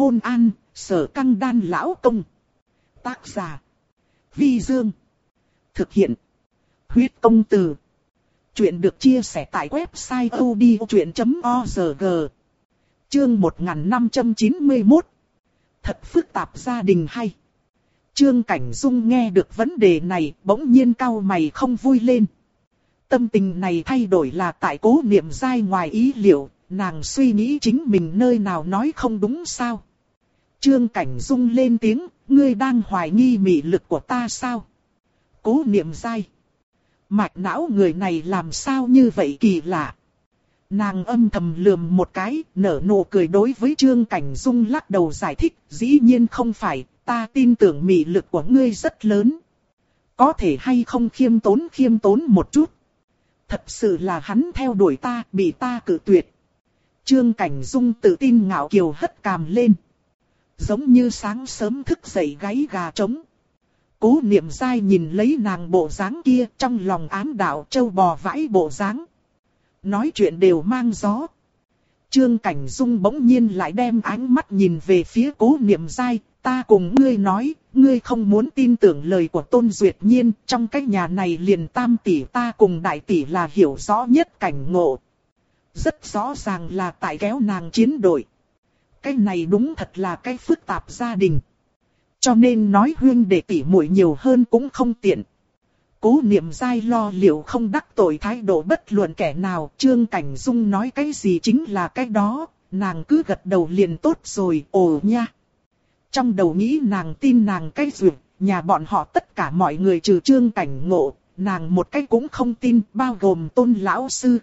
Hôn an, sở căng đan lão công. Tác giả. Vi Dương. Thực hiện. Huyết công từ. Chuyện được chia sẻ tại website odchuyện.org. Chương 1591. Thật phức tạp gia đình hay. Trương Cảnh Dung nghe được vấn đề này bỗng nhiên cau mày không vui lên. Tâm tình này thay đổi là tại cố niệm dai ngoài ý liệu, nàng suy nghĩ chính mình nơi nào nói không đúng sao. Trương Cảnh Dung lên tiếng, ngươi đang hoài nghi mị lực của ta sao? Cố niệm dai. Mạch não người này làm sao như vậy kỳ lạ. Nàng âm thầm lườm một cái, nở nụ cười đối với Trương Cảnh Dung lắc đầu giải thích, dĩ nhiên không phải, ta tin tưởng mị lực của ngươi rất lớn. Có thể hay không khiêm tốn khiêm tốn một chút. Thật sự là hắn theo đuổi ta, bị ta cử tuyệt. Trương Cảnh Dung tự tin ngạo kiều hất cằm lên. Giống như sáng sớm thức dậy gáy gà trống. Cố niệm dai nhìn lấy nàng bộ dáng kia trong lòng ám đạo châu bò vãi bộ dáng. Nói chuyện đều mang gió. Trương Cảnh Dung bỗng nhiên lại đem ánh mắt nhìn về phía cố niệm dai. Ta cùng ngươi nói, ngươi không muốn tin tưởng lời của Tôn Duyệt Nhiên. Trong cái nhà này liền tam tỷ ta cùng đại tỷ là hiểu rõ nhất cảnh ngộ. Rất rõ ràng là tại kéo nàng chiến đội. Cái này đúng thật là cái phức tạp gia đình. Cho nên nói huyên để tỉ muội nhiều hơn cũng không tiện. Cố niệm dai lo liệu không đắc tội thái độ bất luận kẻ nào. Trương Cảnh Dung nói cái gì chính là cái đó. Nàng cứ gật đầu liền tốt rồi, ồ nha. Trong đầu nghĩ nàng tin nàng cái duyệt, nhà bọn họ tất cả mọi người trừ trương cảnh ngộ, nàng một cái cũng không tin, bao gồm tôn lão sư.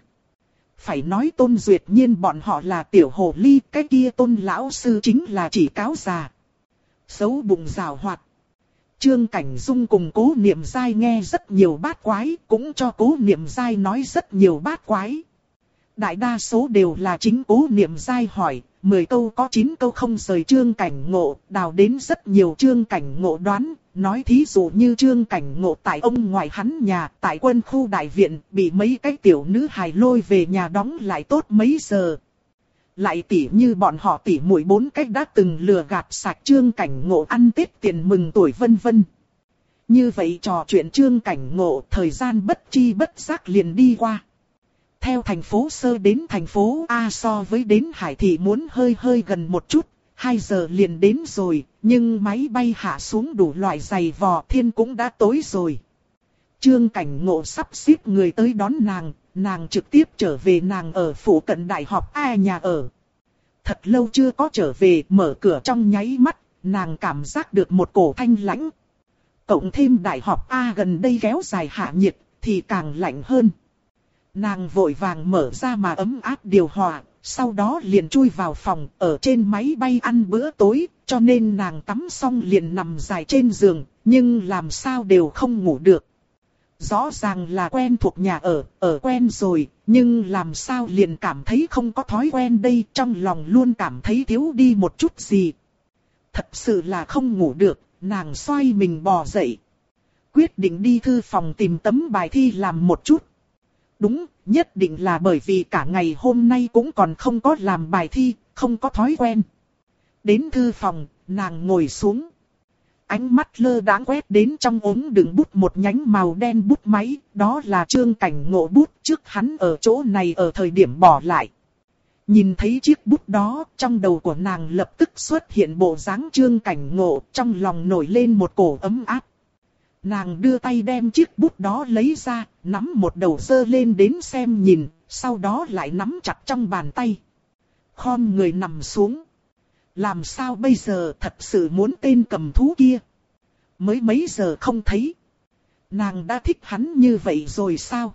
Phải nói tôn duyệt nhiên bọn họ là tiểu hồ ly, cái kia tôn lão sư chính là chỉ cáo già. Xấu bụng rào hoạt. Trương Cảnh Dung cùng cố niệm dai nghe rất nhiều bát quái, cũng cho cố niệm dai nói rất nhiều bát quái. Đại đa số đều là chính cố niệm dai hỏi, 10 câu có 9 câu không rời trương cảnh ngộ, đào đến rất nhiều trương cảnh ngộ đoán, nói thí dụ như trương cảnh ngộ tại ông ngoài hắn nhà, tại quân khu đại viện, bị mấy cái tiểu nữ hài lôi về nhà đóng lại tốt mấy giờ. Lại tỉ như bọn họ tỉ mũi bốn cách đã từng lừa gạt sạch trương cảnh ngộ ăn tết tiền mừng tuổi vân vân. Như vậy trò chuyện trương cảnh ngộ thời gian bất chi bất giác liền đi qua. Theo thành phố Sơ đến thành phố A so với đến Hải Thị muốn hơi hơi gần một chút, 2 giờ liền đến rồi, nhưng máy bay hạ xuống đủ loại giày vò thiên cũng đã tối rồi. Trương Cảnh Ngộ sắp xếp người tới đón nàng, nàng trực tiếp trở về nàng ở phủ cận đại học A nhà ở. Thật lâu chưa có trở về, mở cửa trong nháy mắt, nàng cảm giác được một cổ thanh lãnh. Cộng thêm đại học A gần đây kéo dài hạ nhiệt, thì càng lạnh hơn. Nàng vội vàng mở ra mà ấm áp điều hòa, sau đó liền chui vào phòng, ở trên máy bay ăn bữa tối, cho nên nàng tắm xong liền nằm dài trên giường, nhưng làm sao đều không ngủ được. Rõ ràng là quen thuộc nhà ở, ở quen rồi, nhưng làm sao liền cảm thấy không có thói quen đây, trong lòng luôn cảm thấy thiếu đi một chút gì. Thật sự là không ngủ được, nàng xoay mình bò dậy. Quyết định đi thư phòng tìm tấm bài thi làm một chút. Đúng, nhất định là bởi vì cả ngày hôm nay cũng còn không có làm bài thi, không có thói quen. Đến thư phòng, nàng ngồi xuống. Ánh mắt lơ đãng quét đến trong ống đựng bút một nhánh màu đen bút máy, đó là trương cảnh ngộ bút trước hắn ở chỗ này ở thời điểm bỏ lại. Nhìn thấy chiếc bút đó, trong đầu của nàng lập tức xuất hiện bộ dáng trương cảnh ngộ, trong lòng nổi lên một cổ ấm áp. Nàng đưa tay đem chiếc bút đó lấy ra, nắm một đầu dơ lên đến xem nhìn, sau đó lại nắm chặt trong bàn tay. Khom người nằm xuống. Làm sao bây giờ thật sự muốn tên cầm thú kia? Mới mấy giờ không thấy. Nàng đã thích hắn như vậy rồi sao?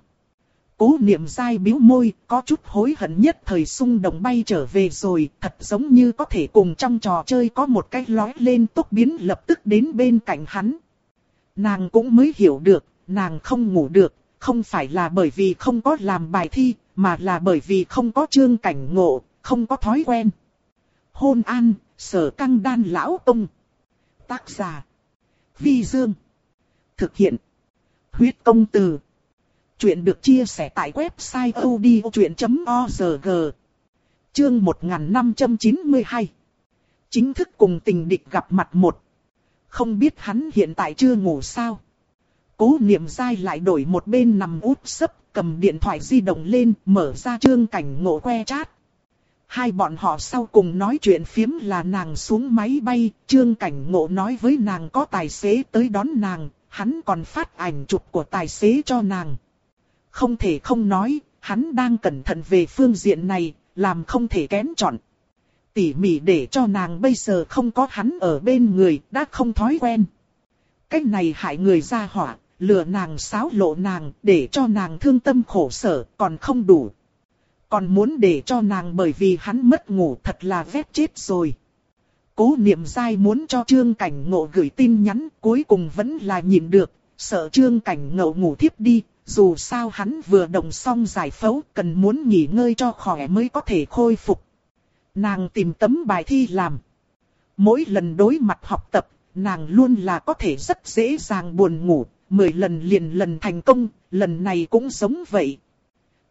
Cố niệm dai biếu môi, có chút hối hận nhất thời xung động bay trở về rồi, thật giống như có thể cùng trong trò chơi có một cái lói lên tốc biến lập tức đến bên cạnh hắn. Nàng cũng mới hiểu được, nàng không ngủ được, không phải là bởi vì không có làm bài thi, mà là bởi vì không có trương cảnh ngộ, không có thói quen. Hôn an, sở căng đan lão tông. Tác giả. Vi Dương. Thực hiện. Huyết công từ. Chuyện được chia sẻ tại website odchuyện.org. Chương 1592. chính thức cùng tình địch gặp mặt một. Không biết hắn hiện tại chưa ngủ sao. Cố niệm dai lại đổi một bên nằm úp sấp, cầm điện thoại di động lên, mở ra trương cảnh ngộ que chat. Hai bọn họ sau cùng nói chuyện phiếm là nàng xuống máy bay, trương cảnh ngộ nói với nàng có tài xế tới đón nàng, hắn còn phát ảnh chụp của tài xế cho nàng. Không thể không nói, hắn đang cẩn thận về phương diện này, làm không thể kén chọn. Tỉ mỉ để cho nàng bây giờ không có hắn ở bên người, đã không thói quen. Cách này hại người ra hỏa, lừa nàng xáo lộ nàng, để cho nàng thương tâm khổ sở, còn không đủ. Còn muốn để cho nàng bởi vì hắn mất ngủ thật là vét chết rồi. Cố niệm dai muốn cho trương cảnh ngộ gửi tin nhắn, cuối cùng vẫn là nhìn được, sợ trương cảnh ngộ ngủ thiếp đi, dù sao hắn vừa động xong giải phẫu, cần muốn nghỉ ngơi cho khỏe mới có thể khôi phục. Nàng tìm tấm bài thi làm. Mỗi lần đối mặt học tập, nàng luôn là có thể rất dễ dàng buồn ngủ, 10 lần liền lần thành công, lần này cũng giống vậy.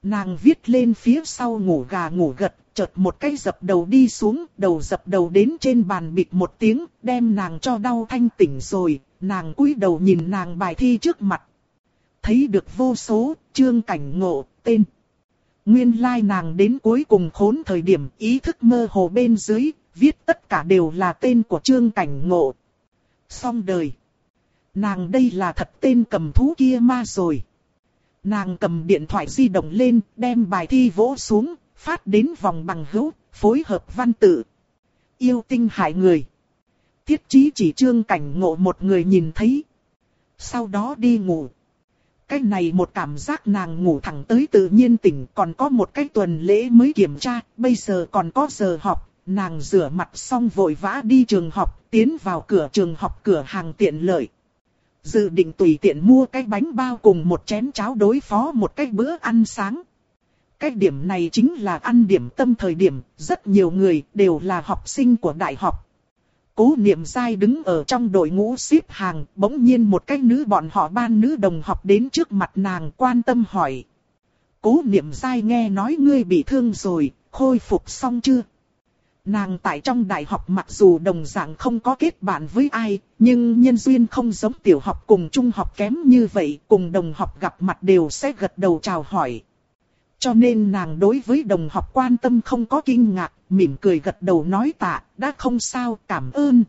Nàng viết lên phía sau ngủ gà ngủ gật, chợt một cái dập đầu đi xuống, đầu dập đầu đến trên bàn bịt một tiếng, đem nàng cho đau thanh tỉnh rồi, nàng cúi đầu nhìn nàng bài thi trước mặt. Thấy được vô số, chương cảnh ngộ, tên. Nguyên lai like nàng đến cuối cùng khốn thời điểm ý thức mơ hồ bên dưới, viết tất cả đều là tên của trương cảnh ngộ. Xong đời. Nàng đây là thật tên cầm thú kia ma rồi. Nàng cầm điện thoại di động lên, đem bài thi vỗ xuống, phát đến vòng bằng hữu, phối hợp văn tự. Yêu tinh hại người. Thiết chí chỉ trương cảnh ngộ một người nhìn thấy. Sau đó đi ngủ. Cái này một cảm giác nàng ngủ thẳng tới tự nhiên tỉnh còn có một cái tuần lễ mới kiểm tra, bây giờ còn có giờ học, nàng rửa mặt xong vội vã đi trường học, tiến vào cửa trường học cửa hàng tiện lợi. Dự định tùy tiện mua cái bánh bao cùng một chén cháo đối phó một cái bữa ăn sáng. Cái điểm này chính là ăn điểm tâm thời điểm, rất nhiều người đều là học sinh của đại học. Cố niệm dai đứng ở trong đội ngũ xếp hàng, bỗng nhiên một cái nữ bọn họ ban nữ đồng học đến trước mặt nàng quan tâm hỏi. Cố niệm dai nghe nói ngươi bị thương rồi, khôi phục xong chưa? Nàng tại trong đại học mặc dù đồng dạng không có kết bạn với ai, nhưng nhân duyên không giống tiểu học cùng trung học kém như vậy, cùng đồng học gặp mặt đều sẽ gật đầu chào hỏi. Cho nên nàng đối với đồng học quan tâm không có kinh ngạc, mỉm cười gật đầu nói tạ, đã không sao, cảm ơn.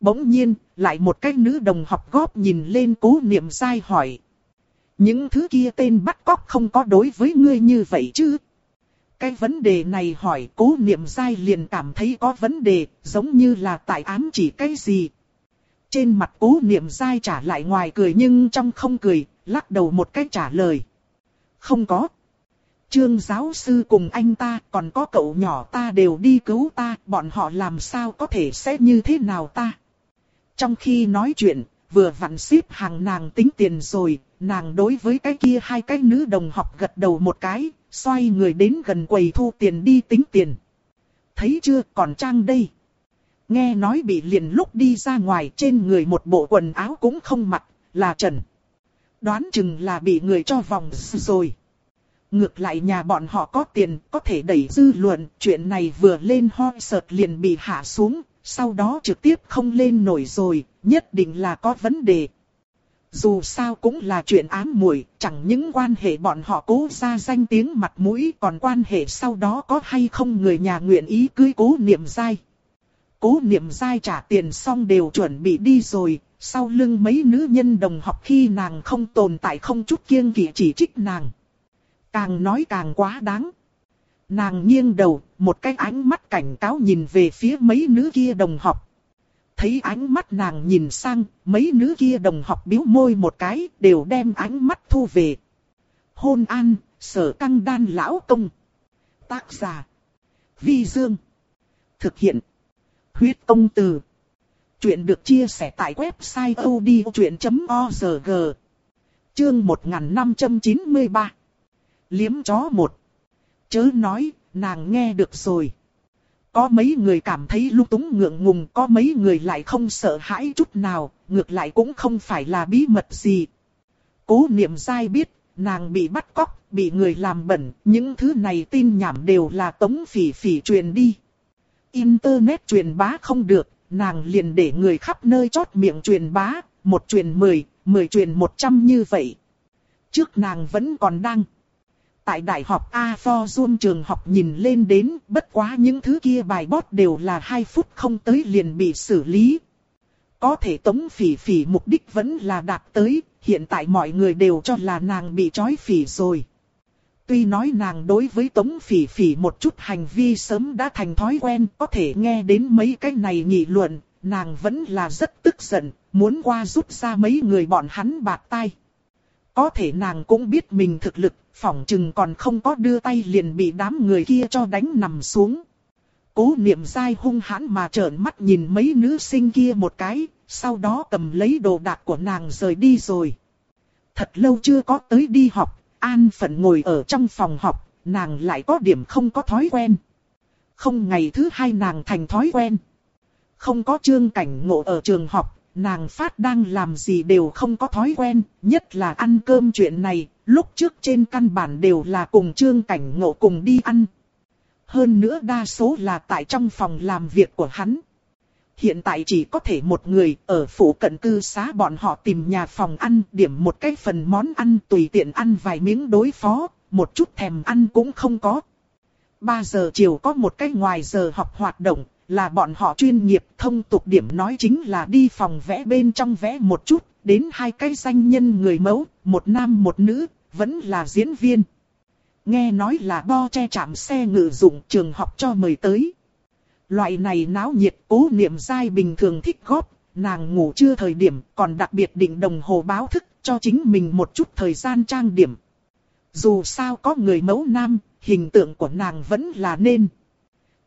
Bỗng nhiên, lại một cái nữ đồng học góp nhìn lên cố niệm sai hỏi. Những thứ kia tên bắt cóc không có đối với ngươi như vậy chứ? Cái vấn đề này hỏi cố niệm sai liền cảm thấy có vấn đề, giống như là tại ám chỉ cái gì. Trên mặt cố niệm sai trả lại ngoài cười nhưng trong không cười, lắc đầu một cách trả lời. Không có. Trương giáo sư cùng anh ta, còn có cậu nhỏ ta đều đi cứu ta, bọn họ làm sao có thể sẽ như thế nào ta. Trong khi nói chuyện, vừa vặn xếp hàng nàng tính tiền rồi, nàng đối với cái kia hai cái nữ đồng học gật đầu một cái, xoay người đến gần quầy thu tiền đi tính tiền. Thấy chưa còn trang đây. Nghe nói bị liền lúc đi ra ngoài trên người một bộ quần áo cũng không mặc, là trần. Đoán chừng là bị người cho vòng rồi. Ngược lại nhà bọn họ có tiền, có thể đẩy dư luận, chuyện này vừa lên hoi sợt liền bị hạ xuống, sau đó trực tiếp không lên nổi rồi, nhất định là có vấn đề. Dù sao cũng là chuyện ám muội, chẳng những quan hệ bọn họ cố ra danh tiếng mặt mũi còn quan hệ sau đó có hay không người nhà nguyện ý cưới cố niệm dai. Cố niệm dai trả tiền xong đều chuẩn bị đi rồi, sau lưng mấy nữ nhân đồng học khi nàng không tồn tại không chút kiêng kỵ chỉ trích nàng. Càng nói càng quá đáng. Nàng nghiêng đầu, một cái ánh mắt cảnh cáo nhìn về phía mấy nữ kia đồng học. Thấy ánh mắt nàng nhìn sang, mấy nữ kia đồng học biếu môi một cái, đều đem ánh mắt thu về. Hôn an, sở căng đan lão công. Tác giả. Vi Dương. Thực hiện. Huyết công từ. Chuyện được chia sẻ tại website odchuyện.org. Chương 1593. Liếm chó một. Chớ nói, nàng nghe được rồi. Có mấy người cảm thấy lung túng ngượng ngùng, có mấy người lại không sợ hãi chút nào, ngược lại cũng không phải là bí mật gì. Cố niệm sai biết, nàng bị bắt cóc, bị người làm bẩn, những thứ này tin nhảm đều là tống phỉ phỉ truyền đi. Internet truyền bá không được, nàng liền để người khắp nơi chót miệng truyền bá, một truyền mười, mười truyền một trăm như vậy. Trước nàng vẫn còn đang. Tại đại học A For Zoom trường học nhìn lên đến, bất quá những thứ kia bài bót đều là 2 phút không tới liền bị xử lý. Có thể tống phỉ phỉ mục đích vẫn là đạt tới, hiện tại mọi người đều cho là nàng bị trói phỉ rồi. Tuy nói nàng đối với Tống Phỉ Phỉ một chút hành vi sớm đã thành thói quen, có thể nghe đến mấy cái này nghị luận, nàng vẫn là rất tức giận, muốn qua rút ra mấy người bọn hắn bạc tay. Có thể nàng cũng biết mình thực lực, phỏng chừng còn không có đưa tay liền bị đám người kia cho đánh nằm xuống. Cố niệm dai hung hãn mà trợn mắt nhìn mấy nữ sinh kia một cái, sau đó cầm lấy đồ đạc của nàng rời đi rồi. Thật lâu chưa có tới đi học, an phận ngồi ở trong phòng học, nàng lại có điểm không có thói quen. Không ngày thứ hai nàng thành thói quen. Không có trương cảnh ngộ ở trường học, nàng phát đang làm gì đều không có thói quen, nhất là ăn cơm chuyện này, lúc trước trên căn bản đều là cùng trương cảnh ngộ cùng đi ăn. Hơn nữa đa số là tại trong phòng làm việc của hắn. Hiện tại chỉ có thể một người ở phủ cận cư xá bọn họ tìm nhà phòng ăn điểm một cái phần món ăn tùy tiện ăn vài miếng đối phó, một chút thèm ăn cũng không có. 3 giờ chiều có một cái ngoài giờ học hoạt động, là bọn họ chuyên nghiệp thông tục điểm nói chính là đi phòng vẽ bên trong vẽ một chút, đến hai cái danh nhân người mẫu, một nam một nữ, vẫn là diễn viên. Nghe nói là bo che chạm xe ngự dụng trường học cho mời tới. Loại này náo nhiệt cố niệm dai bình thường thích góp, nàng ngủ chưa thời điểm còn đặc biệt định đồng hồ báo thức cho chính mình một chút thời gian trang điểm. Dù sao có người mẫu nam, hình tượng của nàng vẫn là nên.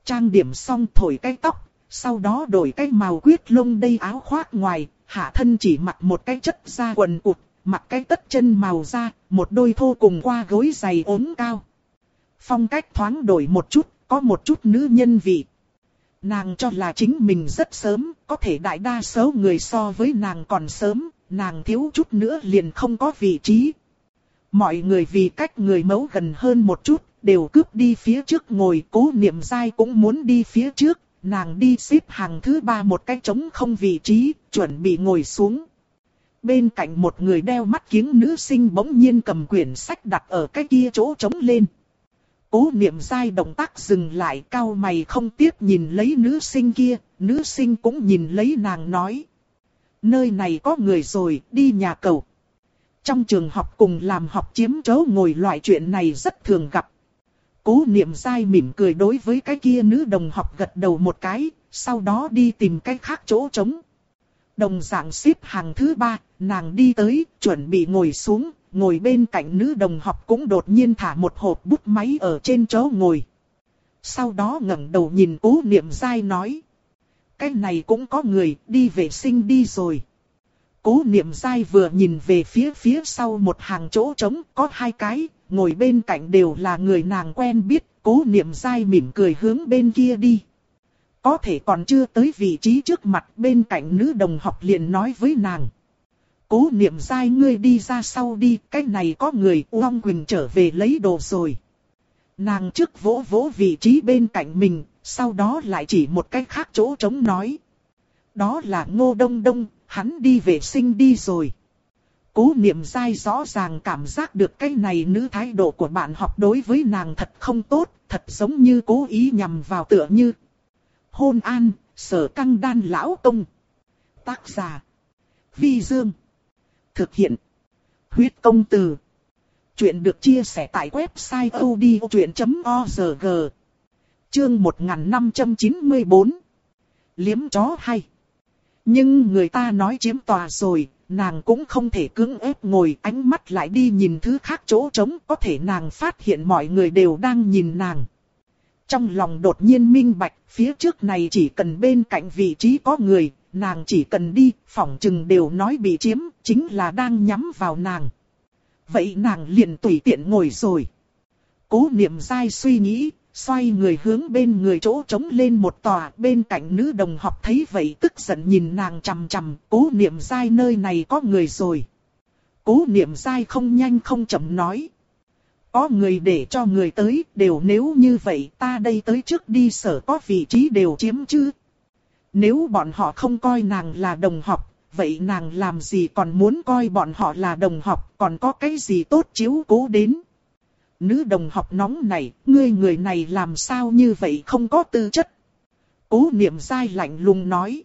Trang điểm xong thổi cái tóc, sau đó đổi cái màu quyết lông đây áo khoác ngoài, hạ thân chỉ mặc một cái chất da quần cụt, mặc cái tất chân màu da, một đôi thô cùng qua gối giày ốm cao. Phong cách thoáng đổi một chút, có một chút nữ nhân vị. Nàng cho là chính mình rất sớm, có thể đại đa số người so với nàng còn sớm, nàng thiếu chút nữa liền không có vị trí. Mọi người vì cách người mẫu gần hơn một chút, đều cướp đi phía trước ngồi cố niệm dai cũng muốn đi phía trước, nàng đi xếp hàng thứ ba một cái trống không vị trí, chuẩn bị ngồi xuống. Bên cạnh một người đeo mắt kiếng nữ sinh bỗng nhiên cầm quyển sách đặt ở cái kia chỗ trống lên. Cố niệm dai động tác dừng lại cao mày không tiếp nhìn lấy nữ sinh kia, nữ sinh cũng nhìn lấy nàng nói. Nơi này có người rồi, đi nhà cầu. Trong trường học cùng làm học chiếm chỗ ngồi loại chuyện này rất thường gặp. Cố niệm dai mỉm cười đối với cái kia nữ đồng học gật đầu một cái, sau đó đi tìm cái khác chỗ trống. Đồng dạng xếp hàng thứ ba, nàng đi tới, chuẩn bị ngồi xuống, ngồi bên cạnh nữ đồng học cũng đột nhiên thả một hộp bút máy ở trên chỗ ngồi. Sau đó ngẩng đầu nhìn cố niệm dai nói. Cái này cũng có người, đi vệ sinh đi rồi. Cố niệm dai vừa nhìn về phía phía sau một hàng chỗ trống, có hai cái, ngồi bên cạnh đều là người nàng quen biết, cố niệm dai mỉm cười hướng bên kia đi. Có thể còn chưa tới vị trí trước mặt bên cạnh nữ đồng học liền nói với nàng. Cố niệm dai ngươi đi ra sau đi, cái này có người Uông Quỳnh trở về lấy đồ rồi. Nàng trước vỗ vỗ vị trí bên cạnh mình, sau đó lại chỉ một cách khác chỗ trống nói. Đó là ngô đông đông, hắn đi vệ sinh đi rồi. Cố niệm dai rõ ràng cảm giác được cái này nữ thái độ của bạn học đối với nàng thật không tốt, thật giống như cố ý nhằm vào tựa như. Hôn an, sở căng đan lão công. Tác giả. Vi Dương. Thực hiện. Huyết công từ. Chuyện được chia sẻ tại website odchuyện.org. Chương 1594. Liếm chó hay. Nhưng người ta nói chiếm tòa rồi, nàng cũng không thể cưỡng ép ngồi ánh mắt lại đi nhìn thứ khác chỗ trống, có thể nàng phát hiện mọi người đều đang nhìn nàng. Trong lòng đột nhiên minh bạch, phía trước này chỉ cần bên cạnh vị trí có người, nàng chỉ cần đi, phỏng chừng đều nói bị chiếm, chính là đang nhắm vào nàng. Vậy nàng liền tùy tiện ngồi rồi. Cố niệm dai suy nghĩ, xoay người hướng bên người chỗ trống lên một tòa, bên cạnh nữ đồng học thấy vậy tức giận nhìn nàng chằm chằm, cố niệm dai nơi này có người rồi. Cố niệm dai không nhanh không chậm nói. Có người để cho người tới, đều nếu như vậy ta đây tới trước đi sở có vị trí đều chiếm chứ. Nếu bọn họ không coi nàng là đồng học, vậy nàng làm gì còn muốn coi bọn họ là đồng học, còn có cái gì tốt chiếu cố đến. Nữ đồng học nóng này, ngươi người này làm sao như vậy không có tư chất. Cố niệm dai lạnh lùng nói.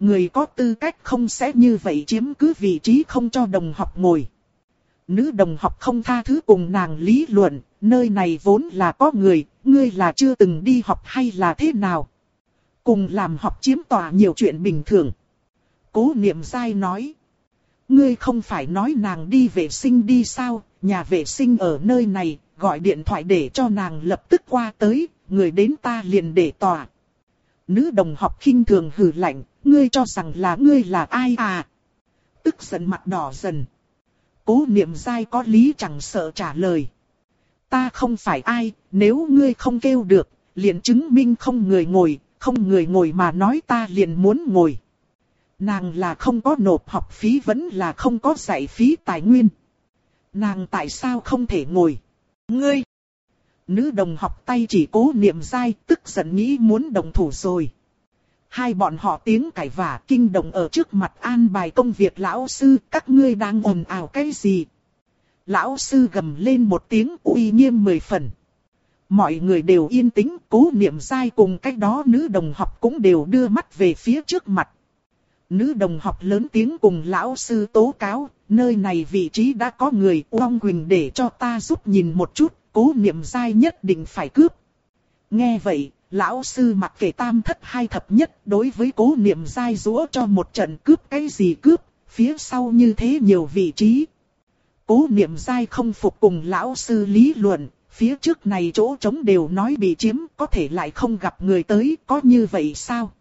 Người có tư cách không sẽ như vậy chiếm cứ vị trí không cho đồng học ngồi. Nữ đồng học không tha thứ cùng nàng lý luận, nơi này vốn là có người, ngươi là chưa từng đi học hay là thế nào. Cùng làm học chiếm tòa nhiều chuyện bình thường. Cố niệm dai nói. Ngươi không phải nói nàng đi vệ sinh đi sao, nhà vệ sinh ở nơi này, gọi điện thoại để cho nàng lập tức qua tới, người đến ta liền để tòa. Nữ đồng học khinh thường hừ lạnh, ngươi cho rằng là ngươi là ai à? Tức giận mặt đỏ dần. Cố niệm dai có lý chẳng sợ trả lời. Ta không phải ai, nếu ngươi không kêu được, liền chứng minh không người ngồi, không người ngồi mà nói ta liền muốn ngồi. Nàng là không có nộp học phí vẫn là không có dạy phí tài nguyên. Nàng tại sao không thể ngồi? Ngươi! Nữ đồng học tay chỉ cố niệm dai, tức giận nghĩ muốn đồng thủ rồi. Hai bọn họ tiếng cãi vả kinh động ở trước mặt an bài công việc lão sư, các ngươi đang ồn ào cái gì? Lão sư gầm lên một tiếng uy nghiêm mười phần. Mọi người đều yên tĩnh, cố niệm dai cùng cách đó nữ đồng học cũng đều đưa mắt về phía trước mặt. Nữ đồng học lớn tiếng cùng lão sư tố cáo, nơi này vị trí đã có người Uông Quỳnh để cho ta giúp nhìn một chút, cố niệm dai nhất định phải cướp. Nghe vậy, lão sư mặc kệ tam thất hai thập nhất đối với cố niệm dai rũa cho một trận cướp cái gì cướp, phía sau như thế nhiều vị trí. Cố niệm dai không phục cùng lão sư lý luận, phía trước này chỗ trống đều nói bị chiếm, có thể lại không gặp người tới, có như vậy sao?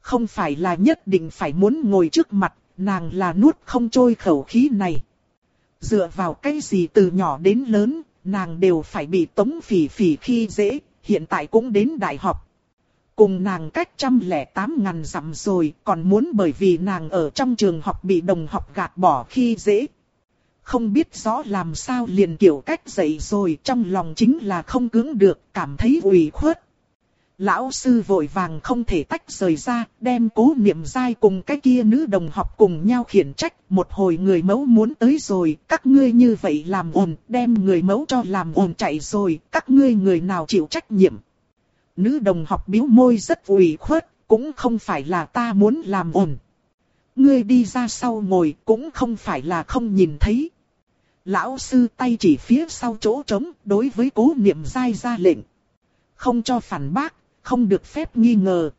Không phải là nhất định phải muốn ngồi trước mặt, nàng là nuốt không trôi khẩu khí này. Dựa vào cái gì từ nhỏ đến lớn, nàng đều phải bị tống phỉ phỉ khi dễ, hiện tại cũng đến đại học. Cùng nàng cách trăm lẻ tám ngàn dặm rồi, còn muốn bởi vì nàng ở trong trường học bị đồng học gạt bỏ khi dễ. Không biết rõ làm sao liền kiểu cách dậy rồi trong lòng chính là không cứng được, cảm thấy ủy khuất. Lão sư vội vàng không thể tách rời ra, đem cố niệm dai cùng cái kia nữ đồng học cùng nhau khiển trách. Một hồi người mẫu muốn tới rồi, các ngươi như vậy làm ồn, đem người mẫu cho làm ồn chạy rồi, các ngươi người nào chịu trách nhiệm. Nữ đồng học biếu môi rất ủy khuất, cũng không phải là ta muốn làm ồn. Ngươi đi ra sau ngồi cũng không phải là không nhìn thấy. Lão sư tay chỉ phía sau chỗ trống đối với cố niệm dai ra lệnh. Không cho phản bác, không được phép nghi ngờ.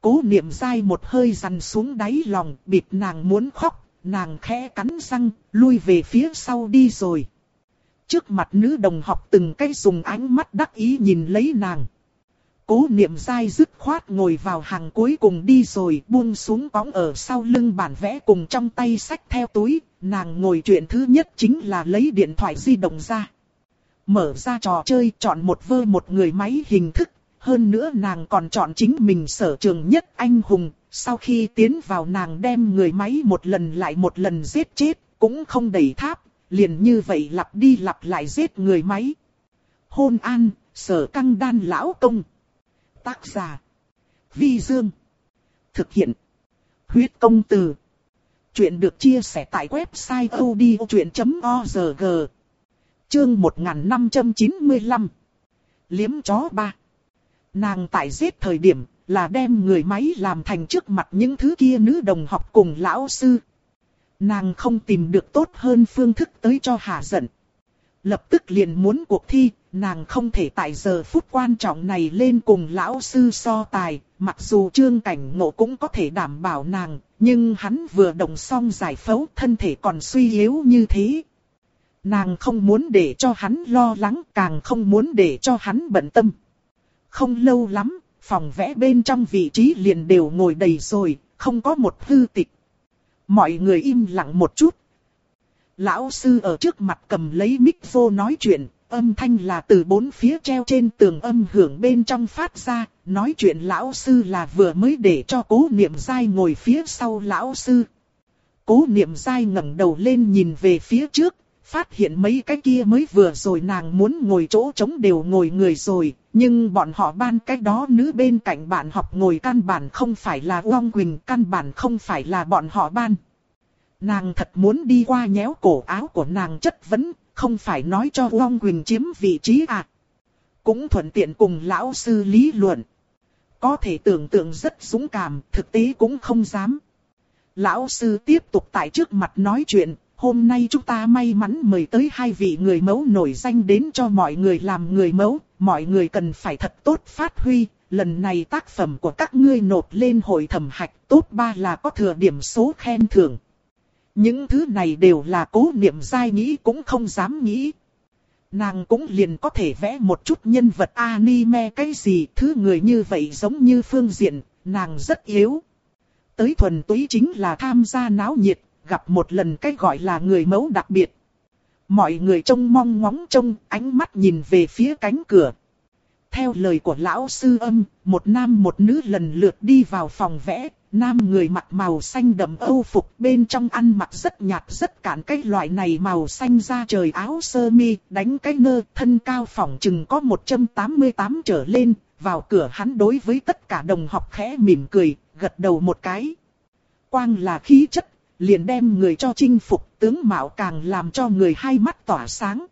Cố niệm dai một hơi dằn xuống đáy lòng, bịt nàng muốn khóc, nàng khẽ cắn răng, lui về phía sau đi rồi. Trước mặt nữ đồng học từng cái dùng ánh mắt đắc ý nhìn lấy nàng. Cố niệm dai dứt khoát ngồi vào hàng cuối cùng đi rồi buông xuống cõng ở sau lưng bản vẽ cùng trong tay sách theo túi. Nàng ngồi chuyện thứ nhất chính là lấy điện thoại di động ra. Mở ra trò chơi chọn một vơ một người máy hình thức hơn nữa nàng còn chọn chính mình sở trường nhất anh hùng, sau khi tiến vào nàng đem người máy một lần lại một lần giết chết, cũng không đẩy tháp, liền như vậy lặp đi lặp lại giết người máy. Hôn an, sở căng đan lão công. Tác giả. Vi Dương. Thực hiện. Huyết công từ. Chuyện được chia sẻ tại website odchuyện.org. Chương 1595. Liếm chó ba. Nàng tại giết thời điểm là đem người máy làm thành trước mặt những thứ kia nữ đồng học cùng lão sư. Nàng không tìm được tốt hơn phương thức tới cho hạ giận. Lập tức liền muốn cuộc thi, nàng không thể tại giờ phút quan trọng này lên cùng lão sư so tài, mặc dù trương cảnh ngộ cũng có thể đảm bảo nàng, nhưng hắn vừa đồng xong giải phẫu thân thể còn suy yếu như thế. Nàng không muốn để cho hắn lo lắng, càng không muốn để cho hắn bận tâm. Không lâu lắm, phòng vẽ bên trong vị trí liền đều ngồi đầy rồi, không có một hư tịch. Mọi người im lặng một chút. Lão sư ở trước mặt cầm lấy mic vô nói chuyện, âm thanh là từ bốn phía treo trên tường âm hưởng bên trong phát ra, nói chuyện lão sư là vừa mới để cho cố niệm dai ngồi phía sau lão sư. Cố niệm dai ngẩng đầu lên nhìn về phía trước, phát hiện mấy cái kia mới vừa rồi nàng muốn ngồi chỗ trống đều ngồi người rồi, nhưng bọn họ ban cái đó nữ bên cạnh bạn học ngồi căn bản không phải là Uông Quỳnh, căn bản không phải là bọn họ ban. Nàng thật muốn đi qua nhéo cổ áo của nàng chất vấn, không phải nói cho Uông Quỳnh chiếm vị trí à. Cũng thuận tiện cùng lão sư lý luận. Có thể tưởng tượng rất dũng cảm, thực tế cũng không dám. Lão sư tiếp tục tại trước mặt nói chuyện, hôm nay chúng ta may mắn mời tới hai vị người mẫu nổi danh đến cho mọi người làm người mẫu, mọi người cần phải thật tốt phát huy, lần này tác phẩm của các ngươi nộp lên hội thẩm hạch tốt ba là có thừa điểm số khen thưởng. Những thứ này đều là cố niệm dai nghĩ cũng không dám nghĩ. Nàng cũng liền có thể vẽ một chút nhân vật anime cái gì thứ người như vậy giống như phương diện, nàng rất yếu. Tới thuần túy chính là tham gia náo nhiệt, gặp một lần cái gọi là người mẫu đặc biệt. Mọi người trông mong ngóng trông, ánh mắt nhìn về phía cánh cửa. Theo lời của lão sư âm, một nam một nữ lần lượt đi vào phòng vẽ, nam người mặc màu xanh đậm âu phục bên trong ăn mặc rất nhạt rất cản cái loại này màu xanh da trời áo sơ mi, đánh cái nơ, thân cao phỏng chừng có 188 trở lên, vào cửa hắn đối với tất cả đồng học khẽ mỉm cười, gật đầu một cái. Quang là khí chất, liền đem người cho chinh phục, tướng mạo càng làm cho người hai mắt tỏa sáng.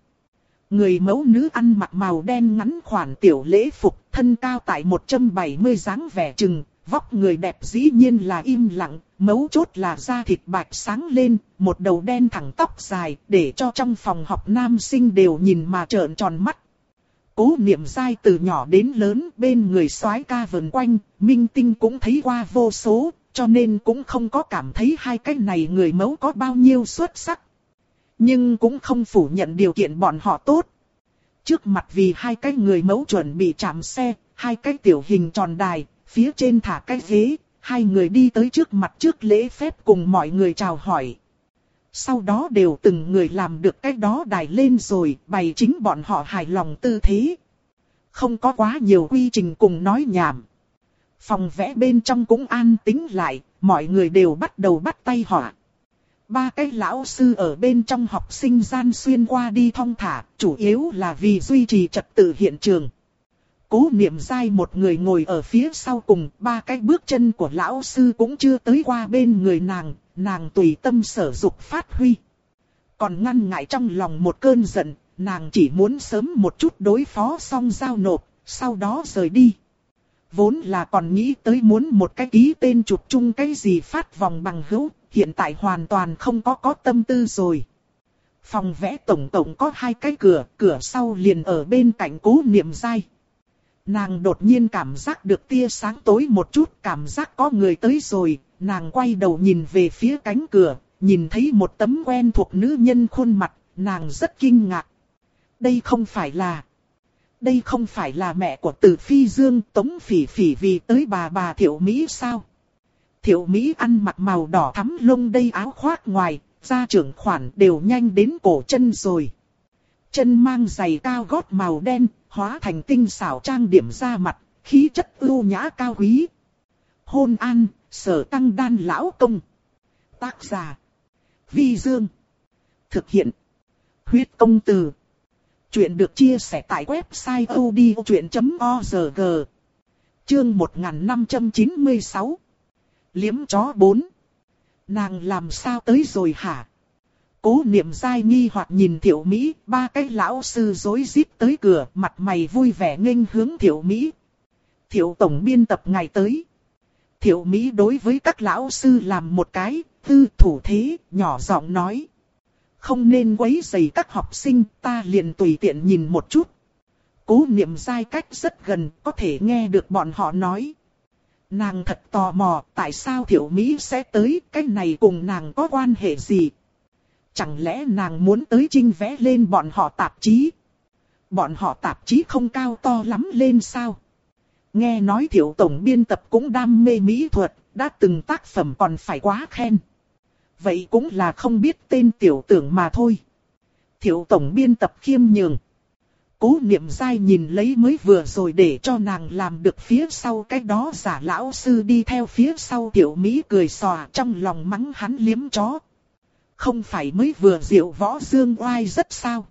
Người mẫu nữ ăn mặc màu đen ngắn khoản tiểu lễ phục, thân cao tại 170 dáng vẻ chừng, vóc người đẹp dĩ nhiên là im lặng, mấu chốt là da thịt bạch sáng lên, một đầu đen thẳng tóc dài, để cho trong phòng học nam sinh đều nhìn mà trợn tròn mắt. Cố niệm dai từ nhỏ đến lớn bên người soái ca vần quanh, minh tinh cũng thấy qua vô số, cho nên cũng không có cảm thấy hai cái này người mẫu có bao nhiêu xuất sắc. Nhưng cũng không phủ nhận điều kiện bọn họ tốt. Trước mặt vì hai cái người mẫu chuẩn bị chạm xe, hai cái tiểu hình tròn đài, phía trên thả cái ghế, hai người đi tới trước mặt trước lễ phép cùng mọi người chào hỏi. Sau đó đều từng người làm được cái đó đài lên rồi, bày chính bọn họ hài lòng tư thế. Không có quá nhiều quy trình cùng nói nhảm. Phòng vẽ bên trong cũng an tính lại, mọi người đều bắt đầu bắt tay họa. Ba cái lão sư ở bên trong học sinh gian xuyên qua đi thong thả, chủ yếu là vì duy trì trật tự hiện trường. Cố niệm dai một người ngồi ở phía sau cùng, ba cái bước chân của lão sư cũng chưa tới qua bên người nàng, nàng tùy tâm sở dục phát huy. Còn ngăn ngại trong lòng một cơn giận, nàng chỉ muốn sớm một chút đối phó xong giao nộp, sau đó rời đi. Vốn là còn nghĩ tới muốn một cái ký tên chụp chung cái gì phát vòng bằng hữu, hiện tại hoàn toàn không có có tâm tư rồi. Phòng vẽ tổng tổng có hai cái cửa, cửa sau liền ở bên cạnh cố niệm dai. Nàng đột nhiên cảm giác được tia sáng tối một chút, cảm giác có người tới rồi, nàng quay đầu nhìn về phía cánh cửa, nhìn thấy một tấm quen thuộc nữ nhân khuôn mặt, nàng rất kinh ngạc. Đây không phải là... Đây không phải là mẹ của Từ Phi Dương Tống Phỉ Phỉ vì tới bà bà Thiệu Mỹ sao? Thiệu Mỹ ăn mặc màu đỏ thắm lông đây áo khoác ngoài, da trưởng khoản đều nhanh đến cổ chân rồi. Chân mang giày cao gót màu đen, hóa thành tinh xảo trang điểm da mặt, khí chất ưu nhã cao quý. Hôn an, sở tăng đan lão công. Tác giả. Vi Dương. Thực hiện. Huyết công từ. Chuyện được chia sẻ tại website odchuyện.org. Chương 1596. Liếm chó 4. Nàng làm sao tới rồi hả? Cố niệm dai nghi hoặc nhìn thiểu Mỹ, ba cái lão sư dối rít tới cửa, mặt mày vui vẻ nghênh hướng thiểu Mỹ. Thiểu tổng biên tập ngày tới. Thiểu Mỹ đối với các lão sư làm một cái, tư thủ thế, nhỏ giọng nói. Không nên quấy rầy các học sinh, ta liền tùy tiện nhìn một chút. Cố niệm dai cách rất gần, có thể nghe được bọn họ nói. Nàng thật tò mò, tại sao thiểu Mỹ sẽ tới, cái này cùng nàng có quan hệ gì? Chẳng lẽ nàng muốn tới trinh vẽ lên bọn họ tạp chí? Bọn họ tạp chí không cao to lắm lên sao? Nghe nói thiểu tổng biên tập cũng đam mê mỹ thuật, đã từng tác phẩm còn phải quá khen. Vậy cũng là không biết tên tiểu tưởng mà thôi. Thiệu tổng biên tập khiêm nhường. Cố niệm dai nhìn lấy mới vừa rồi để cho nàng làm được phía sau cái đó giả lão sư đi theo phía sau tiểu Mỹ cười xòa trong lòng mắng hắn liếm chó. Không phải mới vừa diệu võ dương oai rất sao.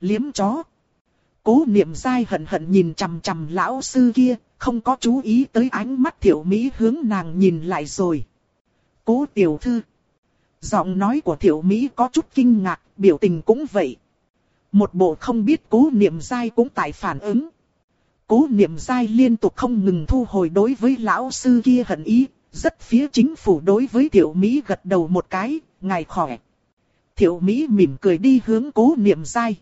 Liếm chó. Cố niệm dai hận hận nhìn chằm chằm lão sư kia, không có chú ý tới ánh mắt tiểu Mỹ hướng nàng nhìn lại rồi. Cố tiểu thư. Giọng nói của thiểu Mỹ có chút kinh ngạc, biểu tình cũng vậy. Một bộ không biết cố niệm dai cũng tại phản ứng. Cố niệm dai liên tục không ngừng thu hồi đối với lão sư kia hận ý, rất phía chính phủ đối với tiểu Mỹ gật đầu một cái, ngài khỏe. Tiểu Mỹ mỉm cười đi hướng cố niệm dai.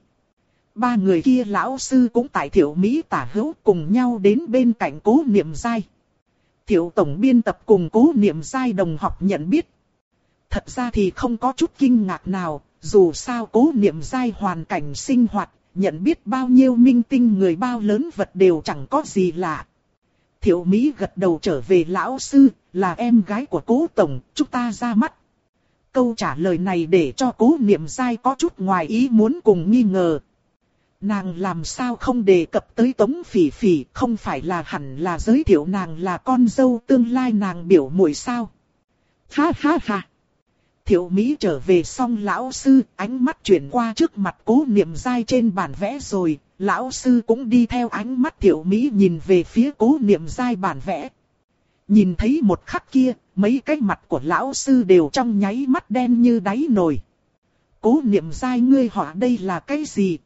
Ba người kia lão sư cũng tại tiểu Mỹ tả hữu cùng nhau đến bên cạnh cố niệm dai. Tiểu tổng biên tập cùng cố niệm dai đồng học nhận biết. Thật ra thì không có chút kinh ngạc nào, dù sao cố niệm dai hoàn cảnh sinh hoạt, nhận biết bao nhiêu minh tinh người bao lớn vật đều chẳng có gì lạ. Thiệu Mỹ gật đầu trở về lão sư, là em gái của cố tổng, chúng ta ra mắt. Câu trả lời này để cho cố niệm dai có chút ngoài ý muốn cùng nghi ngờ. Nàng làm sao không đề cập tới tống phỉ phỉ, không phải là hẳn là giới thiệu nàng là con dâu tương lai nàng biểu muội sao. Ha ha ha. Thiệu Mỹ trở về xong lão sư, ánh mắt chuyển qua trước mặt cố niệm dai trên bản vẽ rồi, lão sư cũng đi theo ánh mắt Thiệu Mỹ nhìn về phía cố niệm dai bản vẽ. Nhìn thấy một khắc kia, mấy cái mặt của lão sư đều trong nháy mắt đen như đáy nồi. Cố niệm dai ngươi họa đây là cái gì?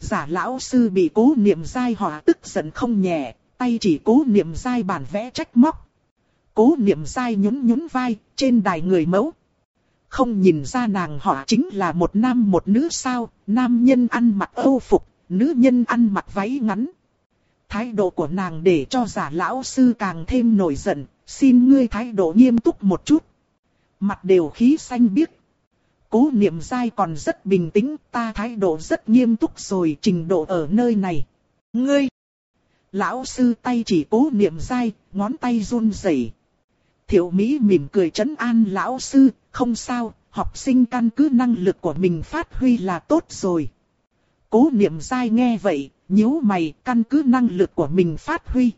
Giả lão sư bị cố niệm dai họa tức giận không nhẹ, tay chỉ cố niệm dai bản vẽ trách móc. Cố niệm dai nhún nhún vai, trên đài người mẫu, không nhìn ra nàng họ chính là một nam một nữ sao, nam nhân ăn mặc âu phục, nữ nhân ăn mặc váy ngắn. Thái độ của nàng để cho giả lão sư càng thêm nổi giận, xin ngươi thái độ nghiêm túc một chút. Mặt đều khí xanh biếc. Cố niệm dai còn rất bình tĩnh, ta thái độ rất nghiêm túc rồi, trình độ ở nơi này. Ngươi! Lão sư tay chỉ cố niệm dai, ngón tay run rẩy. Thiệu Mỹ mỉm cười trấn an lão sư, không sao, học sinh căn cứ năng lực của mình phát huy là tốt rồi. Cố niệm dai nghe vậy, nhíu mày, căn cứ năng lực của mình phát huy.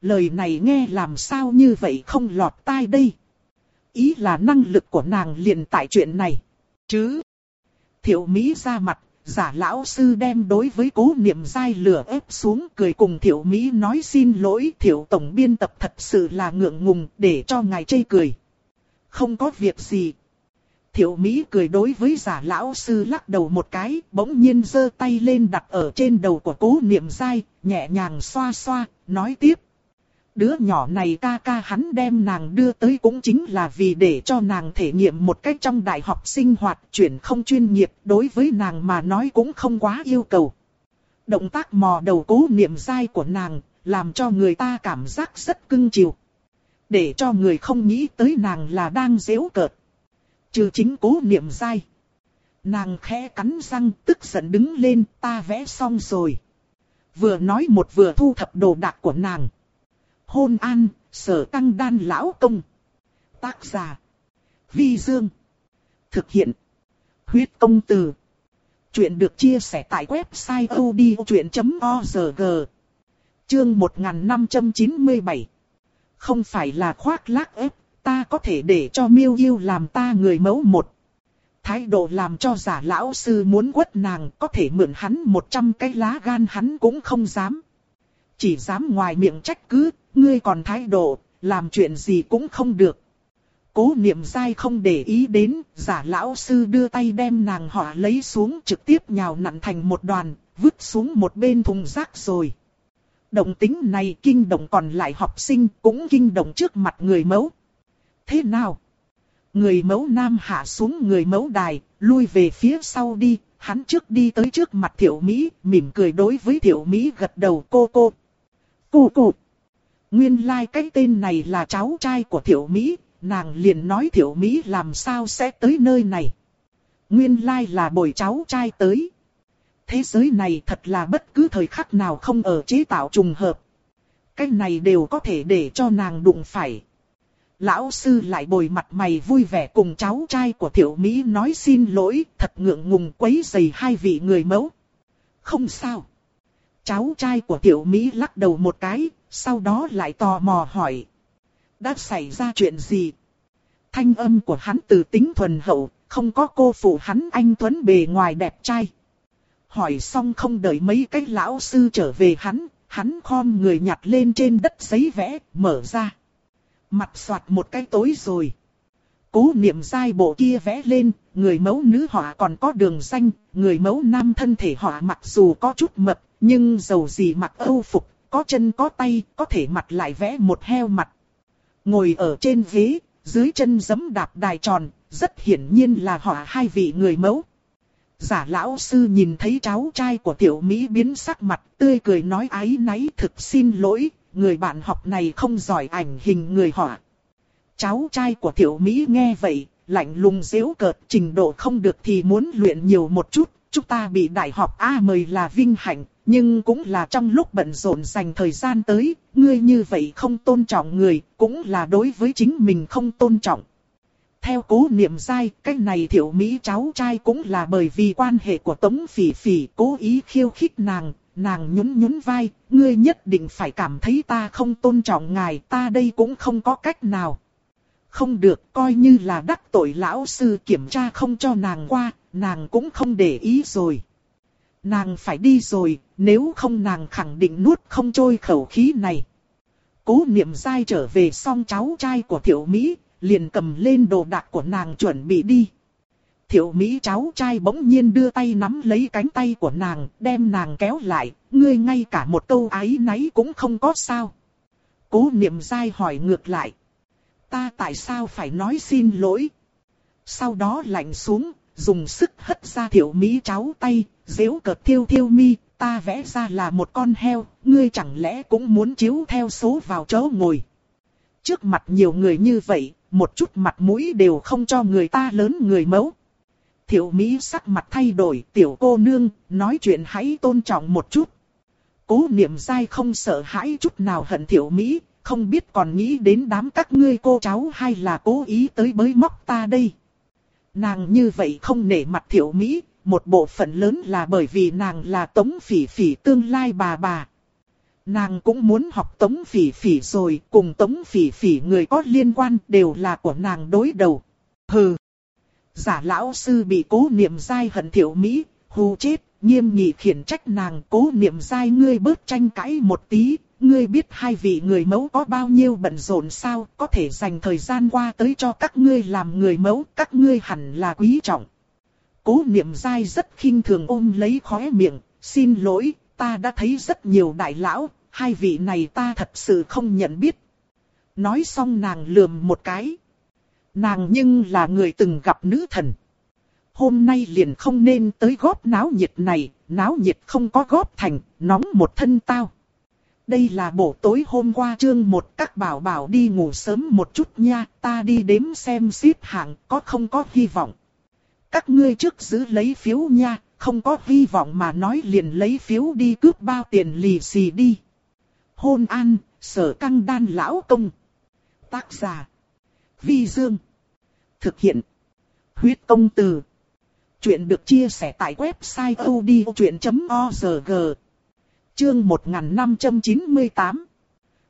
Lời này nghe làm sao như vậy không lọt tai đây. Ý là năng lực của nàng liền tại chuyện này. Chứ. Thiệu Mỹ ra mặt, giả lão sư đem đối với cố niệm dai lửa ép xuống cười cùng thiểu Mỹ nói xin lỗi thiểu tổng biên tập thật sự là ngượng ngùng để cho ngài chây cười. Không có việc gì. Thiểu Mỹ cười đối với giả lão sư lắc đầu một cái, bỗng nhiên giơ tay lên đặt ở trên đầu của cố niệm dai, nhẹ nhàng xoa xoa, nói tiếp. Đứa nhỏ này ca ca hắn đem nàng đưa tới cũng chính là vì để cho nàng thể nghiệm một cách trong đại học sinh hoạt chuyển không chuyên nghiệp đối với nàng mà nói cũng không quá yêu cầu. Động tác mò đầu cố niệm dai của nàng, làm cho người ta cảm giác rất cưng chiều. Để cho người không nghĩ tới nàng là đang dễu cợt. Trừ chính cố niệm dai. Nàng khẽ cắn răng tức giận đứng lên ta vẽ xong rồi. Vừa nói một vừa thu thập đồ đạc của nàng. Hôn an, sở tăng đan lão công. Tác giả. Vi Dương. Thực hiện. Huyết công từ. Chuyện được chia sẻ tại website odchuyện.org. Chương 1597. Không phải là khoác lác ép, ta có thể để cho miêu yêu làm ta người mẫu một. Thái độ làm cho giả lão sư muốn quất nàng có thể mượn hắn một trăm cái lá gan hắn cũng không dám. Chỉ dám ngoài miệng trách cứ, ngươi còn thái độ, làm chuyện gì cũng không được. Cố niệm dai không để ý đến, giả lão sư đưa tay đem nàng họ lấy xuống trực tiếp nhào nặn thành một đoàn, vứt xuống một bên thùng rác rồi. Động tính này kinh động còn lại học sinh cũng kinh động trước mặt người mẫu. Thế nào? Người mẫu nam hạ xuống người mẫu đài, lui về phía sau đi, hắn trước đi tới trước mặt thiệu Mỹ, mỉm cười đối với thiệu Mỹ gật đầu cô cô. Cô cô. Nguyên lai like cái tên này là cháu trai của thiệu Mỹ, nàng liền nói thiệu Mỹ làm sao sẽ tới nơi này. Nguyên lai like là bồi cháu trai tới. Thế giới này thật là bất cứ thời khắc nào không ở chế tạo trùng hợp. Cái này đều có thể để cho nàng đụng phải. Lão sư lại bồi mặt mày vui vẻ cùng cháu trai của thiệu Mỹ nói xin lỗi, thật ngượng ngùng quấy dày hai vị người mẫu. Không sao. Cháu trai của tiểu Mỹ lắc đầu một cái, sau đó lại tò mò hỏi. Đã xảy ra chuyện gì? Thanh âm của hắn từ tính thuần hậu, không có cô phụ hắn anh Tuấn bề ngoài đẹp trai. Hỏi xong không đợi mấy cái lão sư trở về hắn, hắn khom người nhặt lên trên đất giấy vẽ, mở ra. Mặt soạt một cái tối rồi. Cố niệm sai bộ kia vẽ lên, người mẫu nữ họa còn có đường xanh, người mẫu nam thân thể họa mặc dù có chút mập, nhưng dầu gì mặc âu phục, có chân có tay, có thể mặt lại vẽ một heo mặt. Ngồi ở trên ghế, dưới chân giấm đạp đài tròn, rất hiển nhiên là họ hai vị người mẫu. Giả lão sư nhìn thấy cháu trai của tiểu Mỹ biến sắc mặt, tươi cười nói ái náy thực xin lỗi, người bạn học này không giỏi ảnh hình người họ. Cháu trai của tiểu Mỹ nghe vậy, lạnh lùng dễu cợt trình độ không được thì muốn luyện nhiều một chút, chúng ta bị đại học A mời là vinh hạnh, nhưng cũng là trong lúc bận rộn dành thời gian tới, ngươi như vậy không tôn trọng người, cũng là đối với chính mình không tôn trọng. Theo cố niệm sai, cái này thiểu Mỹ cháu trai cũng là bởi vì quan hệ của Tống Phỉ Phỉ cố ý khiêu khích nàng, nàng nhún nhún vai, ngươi nhất định phải cảm thấy ta không tôn trọng ngài, ta đây cũng không có cách nào. Không được, coi như là đắc tội lão sư kiểm tra không cho nàng qua, nàng cũng không để ý rồi. Nàng phải đi rồi, nếu không nàng khẳng định nuốt không trôi khẩu khí này. Cố niệm dai trở về xong cháu trai của thiểu Mỹ, liền cầm lên đồ đạc của nàng chuẩn bị đi. Thiệu Mỹ cháu trai bỗng nhiên đưa tay nắm lấy cánh tay của nàng, đem nàng kéo lại, ngươi ngay cả một câu ái náy cũng không có sao. Cố niệm dai hỏi ngược lại. Ta tại sao phải nói xin lỗi? Sau đó lạnh xuống, dùng sức hất ra thiệu Mỹ cháu tay, dễu cợt thiêu thiêu mi, ta vẽ ra là một con heo, ngươi chẳng lẽ cũng muốn chiếu theo số vào chỗ ngồi. Trước mặt nhiều người như vậy, một chút mặt mũi đều không cho người ta lớn người mẫu. Thiệu Mỹ sắc mặt thay đổi, tiểu cô nương, nói chuyện hãy tôn trọng một chút. Cố niệm dai không sợ hãi chút nào hận thiệu Mỹ, không biết còn nghĩ đến đám các ngươi cô cháu hay là cố ý tới bới móc ta đây. Nàng như vậy không nể mặt thiệu Mỹ, một bộ phận lớn là bởi vì nàng là tống phỉ phỉ tương lai bà bà. Nàng cũng muốn học tống phỉ phỉ rồi, cùng tống phỉ phỉ người có liên quan đều là của nàng đối đầu. Hừ! Giả lão sư bị cố niệm dai hận thiểu Mỹ, hù chết, nghiêm nghị khiển trách nàng cố niệm dai ngươi bớt tranh cãi một tí, ngươi biết hai vị người mẫu có bao nhiêu bận rộn sao, có thể dành thời gian qua tới cho các ngươi làm người mẫu, các ngươi hẳn là quý trọng. Cố niệm dai rất khinh thường ôm lấy khóe miệng, xin lỗi, ta đã thấy rất nhiều đại lão, hai vị này ta thật sự không nhận biết. Nói xong nàng lườm một cái. Nàng nhưng là người từng gặp nữ thần. Hôm nay liền không nên tới góp náo nhiệt này, náo nhiệt không có góp thành, nóng một thân tao. Đây là bộ tối hôm qua chương một các bảo bảo đi ngủ sớm một chút nha, ta đi đếm xem xếp hạng có không có hy vọng. Các ngươi trước giữ lấy phiếu nha, không có hy vọng mà nói liền lấy phiếu đi cướp bao tiền lì xì đi hôn an, sở căng đan lão công. Tác giả. Vi Dương. Thực hiện. Huyết công từ. Chuyện được chia sẻ tại website odchuyện.org. Chương 1598.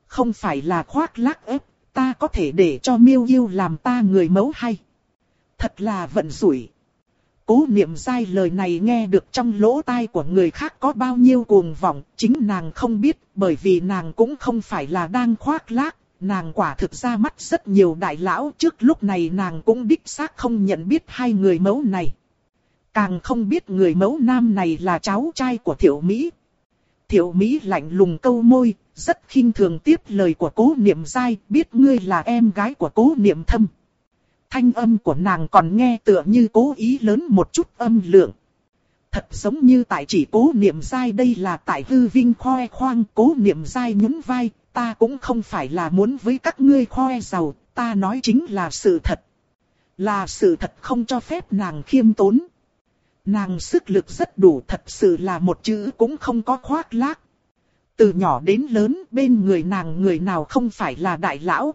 Không phải là khoác lác ép, ta có thể để cho miêu yêu làm ta người mẫu hay. Thật là vận rủi. Cố niệm dai lời này nghe được trong lỗ tai của người khác có bao nhiêu cuồng vọng, chính nàng không biết, bởi vì nàng cũng không phải là đang khoác lác, nàng quả thực ra mắt rất nhiều đại lão trước lúc này nàng cũng đích xác không nhận biết hai người mẫu này. Càng không biết người mẫu nam này là cháu trai của thiểu Mỹ. Thiểu Mỹ lạnh lùng câu môi, rất khinh thường tiếp lời của cố niệm dai, biết ngươi là em gái của cố niệm thâm. Thanh âm của nàng còn nghe tựa như cố ý lớn một chút âm lượng. Thật giống như tại chỉ cố niệm dai đây là tại hư vinh khoe khoang cố niệm dai nhún vai, ta cũng không phải là muốn với các ngươi khoe giàu, ta nói chính là sự thật. Là sự thật không cho phép nàng khiêm tốn. Nàng sức lực rất đủ thật sự là một chữ cũng không có khoác lác. Từ nhỏ đến lớn bên người nàng người nào không phải là đại lão.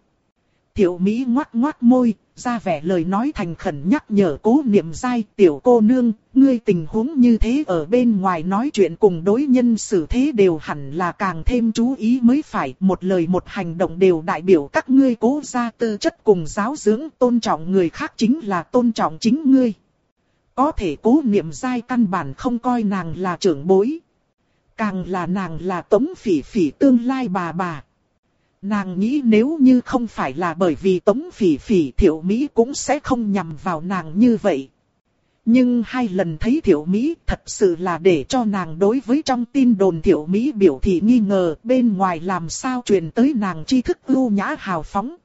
Tiểu Mỹ ngoát ngoát môi, ra vẻ lời nói thành khẩn nhắc nhở cố niệm dai tiểu cô nương, ngươi tình huống như thế ở bên ngoài nói chuyện cùng đối nhân xử thế đều hẳn là càng thêm chú ý mới phải. Một lời một hành động đều đại biểu các ngươi cố gia tư chất cùng giáo dưỡng tôn trọng người khác chính là tôn trọng chính ngươi. Có thể cố niệm dai căn bản không coi nàng là trưởng bối. Càng là nàng là tống phỉ phỉ tương lai bà bà. Nàng nghĩ nếu như không phải là bởi vì tống phỉ phỉ thiểu Mỹ cũng sẽ không nhằm vào nàng như vậy. Nhưng hai lần thấy thiểu Mỹ thật sự là để cho nàng đối với trong tin đồn thiểu Mỹ biểu thị nghi ngờ bên ngoài làm sao truyền tới nàng tri thức ưu nhã hào phóng.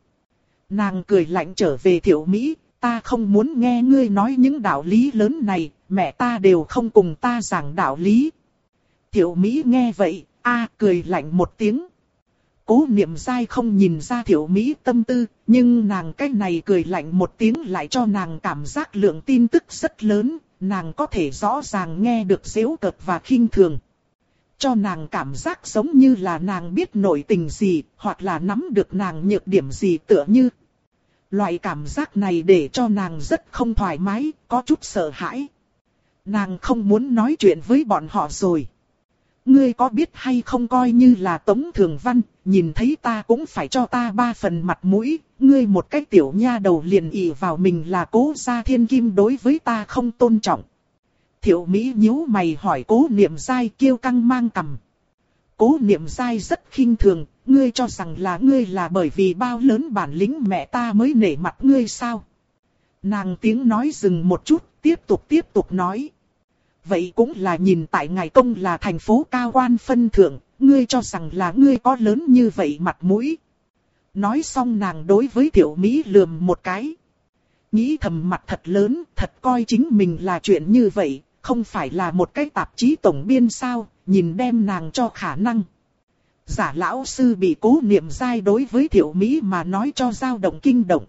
Nàng cười lạnh trở về thiểu Mỹ, ta không muốn nghe ngươi nói những đạo lý lớn này, mẹ ta đều không cùng ta giảng đạo lý. Thiểu Mỹ nghe vậy, a cười lạnh một tiếng. Cố niệm dai không nhìn ra thiểu Mỹ tâm tư, nhưng nàng cái này cười lạnh một tiếng lại cho nàng cảm giác lượng tin tức rất lớn, nàng có thể rõ ràng nghe được dễu cợt và khinh thường. Cho nàng cảm giác giống như là nàng biết nội tình gì, hoặc là nắm được nàng nhược điểm gì tựa như. Loại cảm giác này để cho nàng rất không thoải mái, có chút sợ hãi. Nàng không muốn nói chuyện với bọn họ rồi. Ngươi có biết hay không coi như là Tống Thường Văn, nhìn thấy ta cũng phải cho ta ba phần mặt mũi, ngươi một cách tiểu nha đầu liền ỉ vào mình là cố gia thiên kim đối với ta không tôn trọng. Thiệu Mỹ nhíu mày hỏi cố niệm dai kêu căng mang cầm. Cố niệm dai rất khinh thường, ngươi cho rằng là ngươi là bởi vì bao lớn bản lĩnh mẹ ta mới nể mặt ngươi sao? Nàng tiếng nói dừng một chút, tiếp tục tiếp tục nói. Vậy cũng là nhìn tại ngài công là thành phố cao quan phân thượng, ngươi cho rằng là ngươi có lớn như vậy mặt mũi. Nói xong nàng đối với tiểu Mỹ lườm một cái. Nghĩ thầm mặt thật lớn, thật coi chính mình là chuyện như vậy, không phải là một cái tạp chí tổng biên sao, nhìn đem nàng cho khả năng. Giả lão sư bị cố niệm dai đối với tiểu Mỹ mà nói cho dao động kinh động.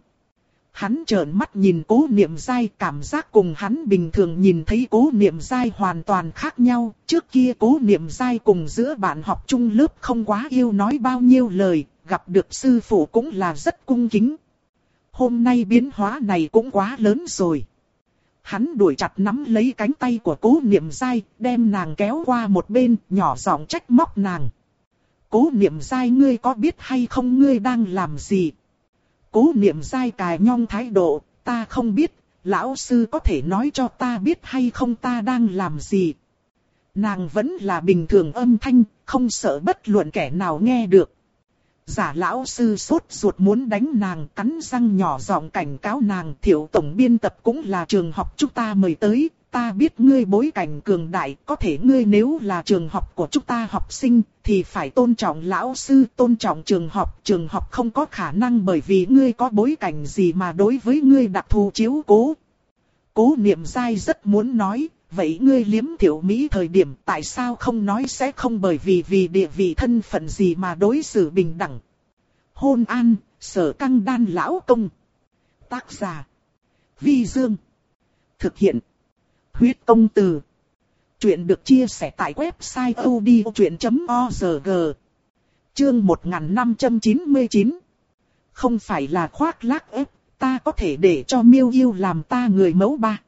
Hắn trợn mắt nhìn cố niệm dai cảm giác cùng hắn bình thường nhìn thấy cố niệm dai hoàn toàn khác nhau. Trước kia cố niệm dai cùng giữa bạn học chung lớp không quá yêu nói bao nhiêu lời, gặp được sư phụ cũng là rất cung kính. Hôm nay biến hóa này cũng quá lớn rồi. Hắn đuổi chặt nắm lấy cánh tay của cố niệm dai, đem nàng kéo qua một bên, nhỏ giọng trách móc nàng. Cố niệm dai ngươi có biết hay không ngươi đang làm gì? Cố niệm dai cài nhong thái độ, ta không biết, lão sư có thể nói cho ta biết hay không ta đang làm gì. Nàng vẫn là bình thường âm thanh, không sợ bất luận kẻ nào nghe được. Giả lão sư sốt ruột muốn đánh nàng cắn răng nhỏ giọng cảnh cáo nàng thiểu tổng biên tập cũng là trường học chúng ta mời tới, ta biết ngươi bối cảnh cường đại, có thể ngươi nếu là trường học của chúng ta học sinh, thì phải tôn trọng lão sư, tôn trọng trường học. Trường học không có khả năng bởi vì ngươi có bối cảnh gì mà đối với ngươi đặc thù chiếu cố. Cố niệm dai rất muốn nói, vậy ngươi liếm thiểu Mỹ thời điểm tại sao không nói sẽ không bởi vì vì địa vị thân phận gì mà đối xử bình đẳng. Hôn an, sở căng đan lão công. Tác giả. Vi Dương. Thực hiện huyết công từ. Chuyện được chia sẻ tại website odchuyện.org. Chương 1599. Không phải là khoác lác ép, ta có thể để cho miêu yêu làm ta người mẫu ba.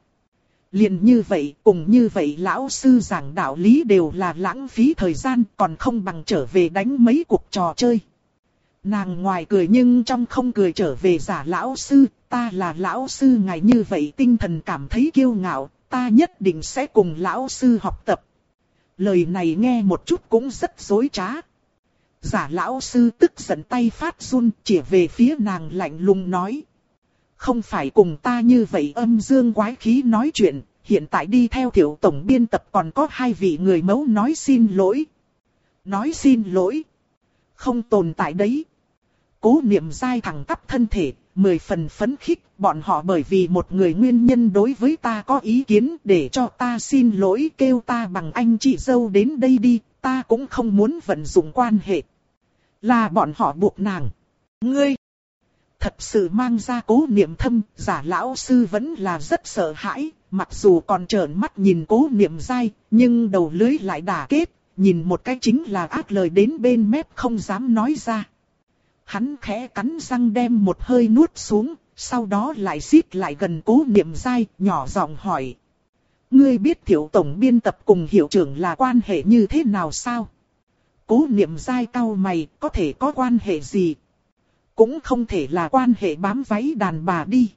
Liền như vậy, cùng như vậy lão sư giảng đạo lý đều là lãng phí thời gian, còn không bằng trở về đánh mấy cuộc trò chơi. Nàng ngoài cười nhưng trong không cười trở về giả lão sư, ta là lão sư ngài như vậy tinh thần cảm thấy kiêu ngạo, ta nhất định sẽ cùng lão sư học tập. Lời này nghe một chút cũng rất dối trá. Giả lão sư tức giận tay phát run chỉ về phía nàng lạnh lùng nói. Không phải cùng ta như vậy âm dương quái khí nói chuyện, hiện tại đi theo tiểu tổng biên tập còn có hai vị người mẫu nói xin lỗi. Nói xin lỗi. Không tồn tại đấy. Cố niệm dai thẳng tắp thân thể, mười phần phấn khích, bọn họ bởi vì một người nguyên nhân đối với ta có ý kiến để cho ta xin lỗi kêu ta bằng anh chị dâu đến đây đi, ta cũng không muốn vận dụng quan hệ. Là bọn họ buộc nàng. Ngươi! Thật sự mang ra cố niệm thâm, giả lão sư vẫn là rất sợ hãi, mặc dù còn trợn mắt nhìn cố niệm dai, nhưng đầu lưới lại đả kết, nhìn một cái chính là ác lời đến bên mép không dám nói ra hắn khẽ cắn răng đem một hơi nuốt xuống, sau đó lại xít lại gần cố niệm dai, nhỏ giọng hỏi. Ngươi biết thiểu tổng biên tập cùng hiệu trưởng là quan hệ như thế nào sao? Cố niệm dai cao mày, có thể có quan hệ gì? Cũng không thể là quan hệ bám váy đàn bà đi.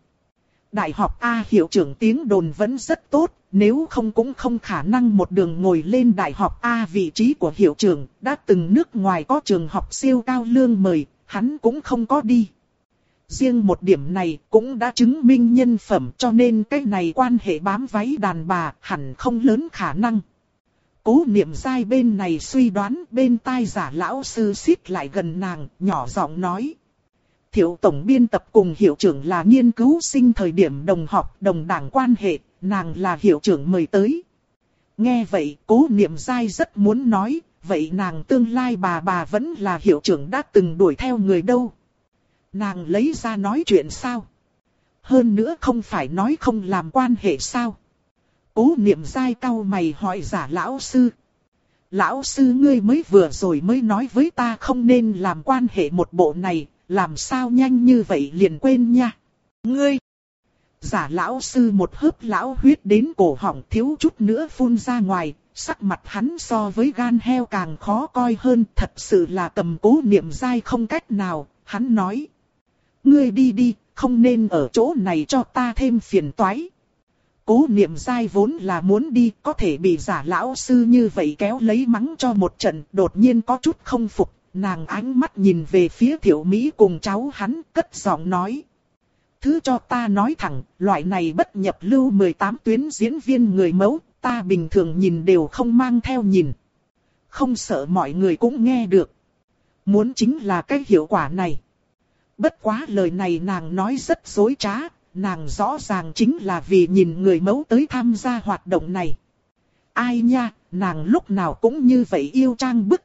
Đại học A hiệu trưởng tiếng đồn vẫn rất tốt, nếu không cũng không khả năng một đường ngồi lên đại học A vị trí của hiệu trưởng, đã từng nước ngoài có trường học siêu cao lương mời, hắn cũng không có đi. Riêng một điểm này cũng đã chứng minh nhân phẩm cho nên cái này quan hệ bám váy đàn bà hẳn không lớn khả năng. Cố niệm sai bên này suy đoán bên tai giả lão sư xít lại gần nàng, nhỏ giọng nói. Thiệu tổng biên tập cùng hiệu trưởng là nghiên cứu sinh thời điểm đồng học đồng đảng quan hệ, nàng là hiệu trưởng mời tới. Nghe vậy cố niệm sai rất muốn nói, vậy nàng tương lai bà bà vẫn là hiệu trưởng đã từng đuổi theo người đâu. Nàng lấy ra nói chuyện sao? Hơn nữa không phải nói không làm quan hệ sao? Cố niệm dai cao mày hỏi giả lão sư. Lão sư ngươi mới vừa rồi mới nói với ta không nên làm quan hệ một bộ này, làm sao nhanh như vậy liền quên nha. Ngươi! Giả lão sư một hớp lão huyết đến cổ họng thiếu chút nữa phun ra ngoài, sắc mặt hắn so với gan heo càng khó coi hơn, thật sự là cầm cố niệm dai không cách nào, hắn nói. Ngươi đi đi, không nên ở chỗ này cho ta thêm phiền toái. Cố niệm dai vốn là muốn đi, có thể bị giả lão sư như vậy kéo lấy mắng cho một trận, đột nhiên có chút không phục, nàng ánh mắt nhìn về phía thiểu Mỹ cùng cháu hắn, cất giọng nói. Thứ cho ta nói thẳng, loại này bất nhập lưu 18 tuyến diễn viên người mẫu, ta bình thường nhìn đều không mang theo nhìn. Không sợ mọi người cũng nghe được. Muốn chính là cái hiệu quả này. Bất quá lời này nàng nói rất dối trá, nàng rõ ràng chính là vì nhìn người mẫu tới tham gia hoạt động này. Ai nha, nàng lúc nào cũng như vậy yêu trang bức.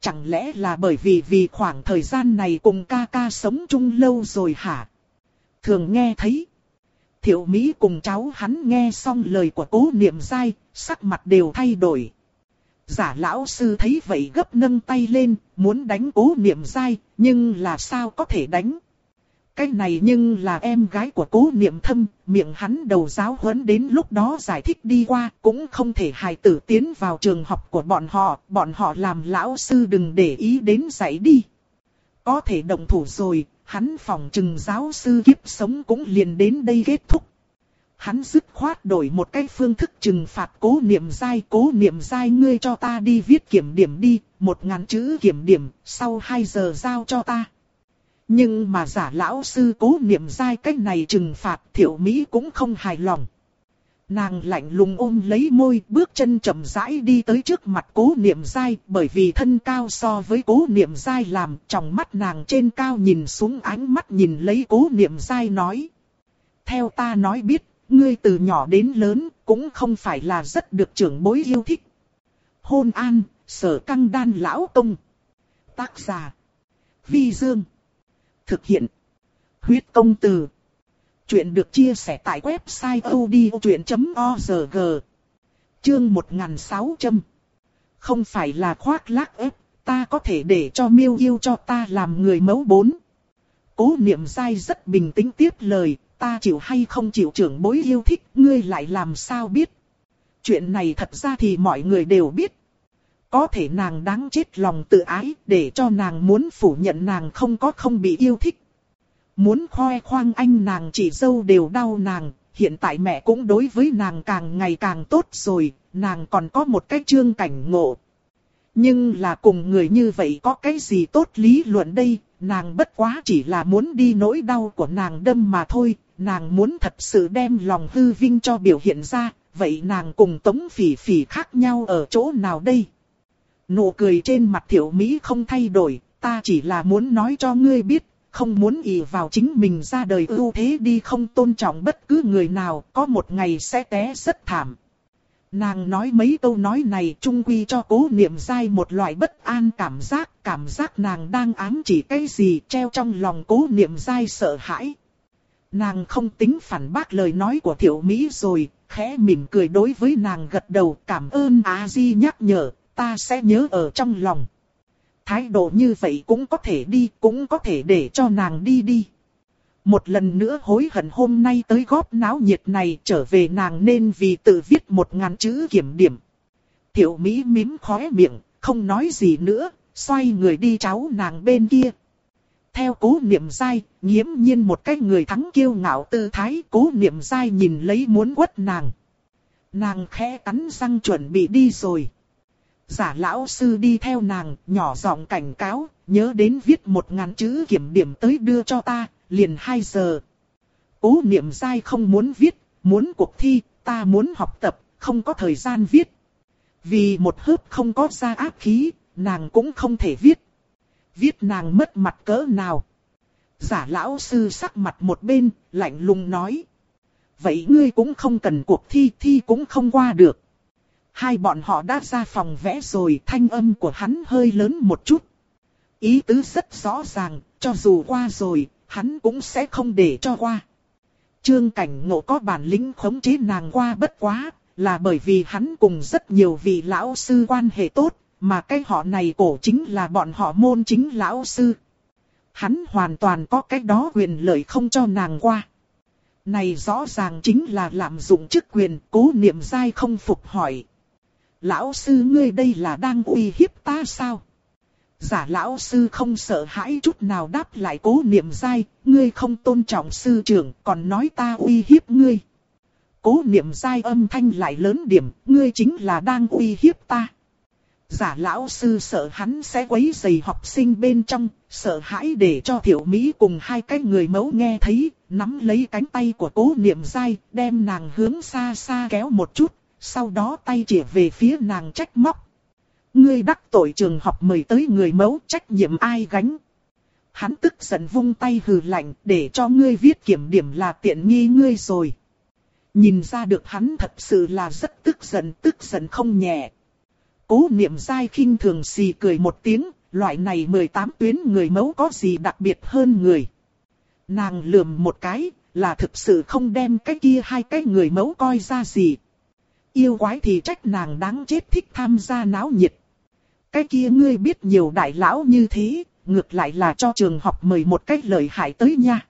Chẳng lẽ là bởi vì vì khoảng thời gian này cùng ca ca sống chung lâu rồi hả? Thường nghe thấy. Thiệu Mỹ cùng cháu hắn nghe xong lời của cố niệm dai, sắc mặt đều thay đổi. Giả lão sư thấy vậy gấp nâng tay lên, muốn đánh cố niệm dai, nhưng là sao có thể đánh. Cái này nhưng là em gái của cố niệm thâm, miệng hắn đầu giáo huấn đến lúc đó giải thích đi qua, cũng không thể hài tử tiến vào trường học của bọn họ, bọn họ làm lão sư đừng để ý đến dạy đi. Có thể động thủ rồi, hắn phòng trừng giáo sư kiếp sống cũng liền đến đây kết thúc. Hắn dứt khoát đổi một cái phương thức trừng phạt cố niệm dai. Cố niệm dai ngươi cho ta đi viết kiểm điểm đi, một ngàn chữ kiểm điểm, sau hai giờ giao cho ta. Nhưng mà giả lão sư cố niệm dai cách này trừng phạt thiểu Mỹ cũng không hài lòng. Nàng lạnh lùng ôm lấy môi bước chân chậm rãi đi tới trước mặt cố niệm dai bởi vì thân cao so với cố niệm dai làm trong mắt nàng trên cao nhìn xuống ánh mắt nhìn lấy cố niệm dai nói. Theo ta nói biết, ngươi từ nhỏ đến lớn cũng không phải là rất được trưởng bối yêu thích. Hôn an, sở căng đan lão công. Tác giả. Vi Dương. Thực hiện. Huyết công từ. Chuyện được chia sẻ tại website odchuyện.org. Chương 1600. Không phải là khoác lác ép, ta có thể để cho miêu yêu cho ta làm người mẫu bốn. Cố niệm dai rất bình tĩnh tiếp lời, ta chịu hay không chịu trưởng bối yêu thích, ngươi lại làm sao biết. Chuyện này thật ra thì mọi người đều biết. Có thể nàng đáng chết lòng tự ái, để cho nàng muốn phủ nhận nàng không có không bị yêu thích. Muốn khoe khoang anh nàng chỉ dâu đều đau nàng, hiện tại mẹ cũng đối với nàng càng ngày càng tốt rồi, nàng còn có một cái chương cảnh ngộ. Nhưng là cùng người như vậy có cái gì tốt lý luận đây, nàng bất quá chỉ là muốn đi nỗi đau của nàng đâm mà thôi, nàng muốn thật sự đem lòng hư vinh cho biểu hiện ra, vậy nàng cùng tống phỉ phỉ khác nhau ở chỗ nào đây? Nụ cười trên mặt thiểu Mỹ không thay đổi, ta chỉ là muốn nói cho ngươi biết, không muốn ỷ vào chính mình ra đời ưu thế đi không tôn trọng bất cứ người nào, có một ngày sẽ té rất thảm. Nàng nói mấy câu nói này trung quy cho cố niệm dai một loại bất an cảm giác, cảm giác nàng đang ám chỉ cái gì treo trong lòng cố niệm dai sợ hãi. Nàng không tính phản bác lời nói của thiểu Mỹ rồi, khẽ mỉm cười đối với nàng gật đầu cảm ơn A-di nhắc nhở, ta sẽ nhớ ở trong lòng. Thái độ như vậy cũng có thể đi, cũng có thể để cho nàng đi đi. Một lần nữa hối hận hôm nay tới góp náo nhiệt này trở về nàng nên vì tự viết một ngàn chữ kiểm điểm. Tiểu Mỹ mím khóe miệng, không nói gì nữa, xoay người đi cháu nàng bên kia. Theo cố niệm dai, nghiễm nhiên một cái người thắng kiêu ngạo tư thái cố niệm dai nhìn lấy muốn quất nàng. Nàng khẽ cắn răng chuẩn bị đi rồi. Giả lão sư đi theo nàng, nhỏ giọng cảnh cáo, nhớ đến viết một ngàn chữ kiểm điểm tới đưa cho ta, liền 2 giờ. Cố niệm dai không muốn viết, muốn cuộc thi, ta muốn học tập, không có thời gian viết. Vì một hớp không có ra áp khí, nàng cũng không thể viết. Viết nàng mất mặt cỡ nào. Giả lão sư sắc mặt một bên, lạnh lùng nói. Vậy ngươi cũng không cần cuộc thi, thi cũng không qua được. Hai bọn họ đã ra phòng vẽ rồi, thanh âm của hắn hơi lớn một chút. Ý tứ rất rõ ràng, cho dù qua rồi, hắn cũng sẽ không để cho qua. Trương Cảnh Ngộ có bản lĩnh khống chế nàng qua bất quá, là bởi vì hắn cùng rất nhiều vị lão sư quan hệ tốt, mà cái họ này cổ chính là bọn họ môn chính lão sư. Hắn hoàn toàn có cái đó quyền lợi không cho nàng qua. Này rõ ràng chính là lạm dụng chức quyền, cố niệm dai không phục hỏi. Lão sư ngươi đây là đang uy hiếp ta sao? Giả lão sư không sợ hãi chút nào đáp lại cố niệm dai, ngươi không tôn trọng sư trưởng, còn nói ta uy hiếp ngươi. Cố niệm dai âm thanh lại lớn điểm, ngươi chính là đang uy hiếp ta. Giả lão sư sợ hắn sẽ quấy rầy học sinh bên trong, sợ hãi để cho thiểu Mỹ cùng hai cái người mẫu nghe thấy, nắm lấy cánh tay của cố niệm dai, đem nàng hướng xa xa kéo một chút, sau đó tay chỉ về phía nàng trách móc. Ngươi đắc tội trường học mời tới người mẫu trách nhiệm ai gánh. Hắn tức giận vung tay hừ lạnh để cho ngươi viết kiểm điểm là tiện nghi ngươi rồi. Nhìn ra được hắn thật sự là rất tức giận, tức giận không nhẹ. Cố niệm dai khinh thường xì cười một tiếng, loại này 18 tuyến người mẫu có gì đặc biệt hơn người. Nàng lườm một cái, là thực sự không đem cái kia hai cái người mẫu coi ra gì. Yêu quái thì trách nàng đáng chết thích tham gia náo nhiệt. Cái kia ngươi biết nhiều đại lão như thế, ngược lại là cho trường học mời một cách lợi hại tới nha.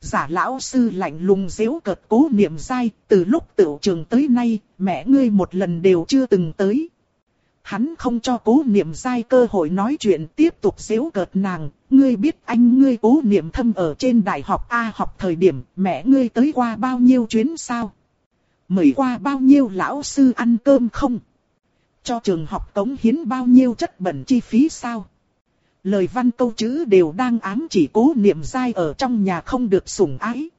Giả lão sư lạnh lùng dễu cợt cố niệm dai, từ lúc tiểu trường tới nay, mẹ ngươi một lần đều chưa từng tới. Hắn không cho cố niệm dai cơ hội nói chuyện tiếp tục dễu cợt nàng, ngươi biết anh ngươi cố niệm thâm ở trên đại học A học thời điểm mẹ ngươi tới qua bao nhiêu chuyến sao? Mời qua bao nhiêu lão sư ăn cơm không? Cho trường học cống hiến bao nhiêu chất bẩn chi phí sao? Lời văn câu chữ đều đang ám chỉ cố niệm dai ở trong nhà không được sủng ái.